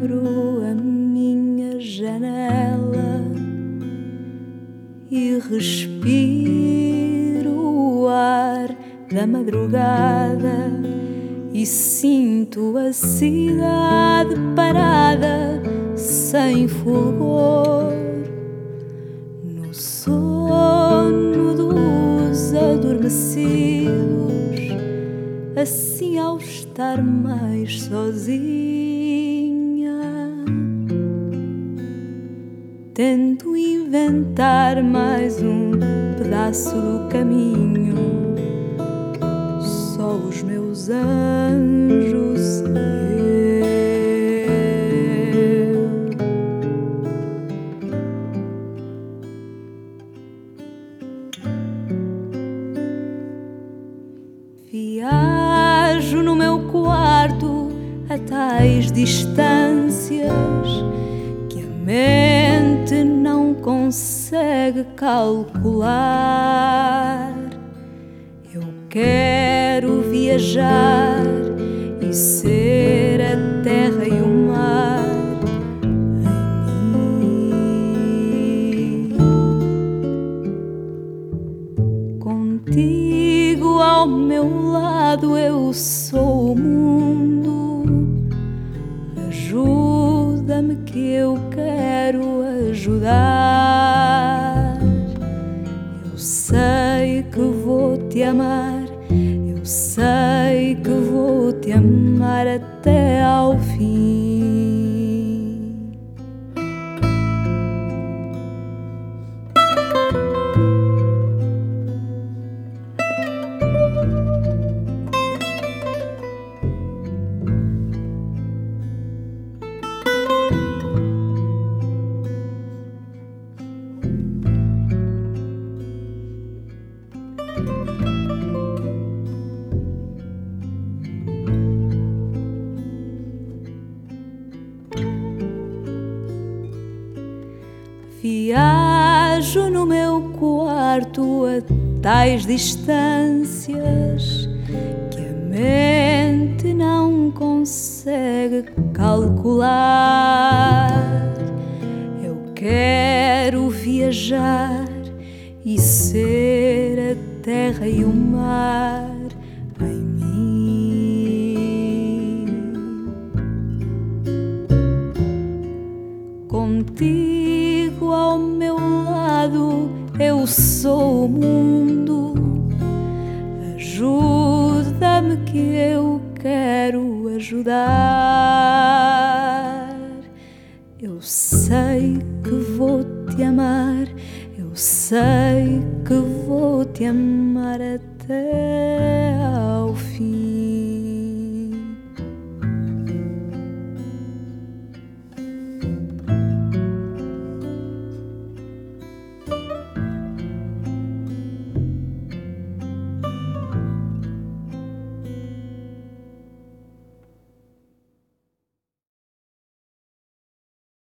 abro a minha janela e respiro o ar da madrugada e sinto a cidade parada sem fulgor. No sono dos adormecidos, assim ao estar mais sozinha, tento inventar mais um pedaço do caminho só os meus anjos e eu. Viajo no meu quarto a tais distâncias que a não consegue calcular. Eu quero viajar e ser a terra e o mar em mim. Contigo ao meu lado eu sou o mundo. Ajuda-me que eu quero ajudar. Te amar, eu sei que vou te amar até ao fim. Viajo no meu quarto a tais distâncias que a mente não consegue calcular. Eu quero viajar e ser a terra e o mar sou o mundo. Ajuda-me que eu quero ajudar. Eu sei que vou te amar, eu sei que vou te amar até ao fim.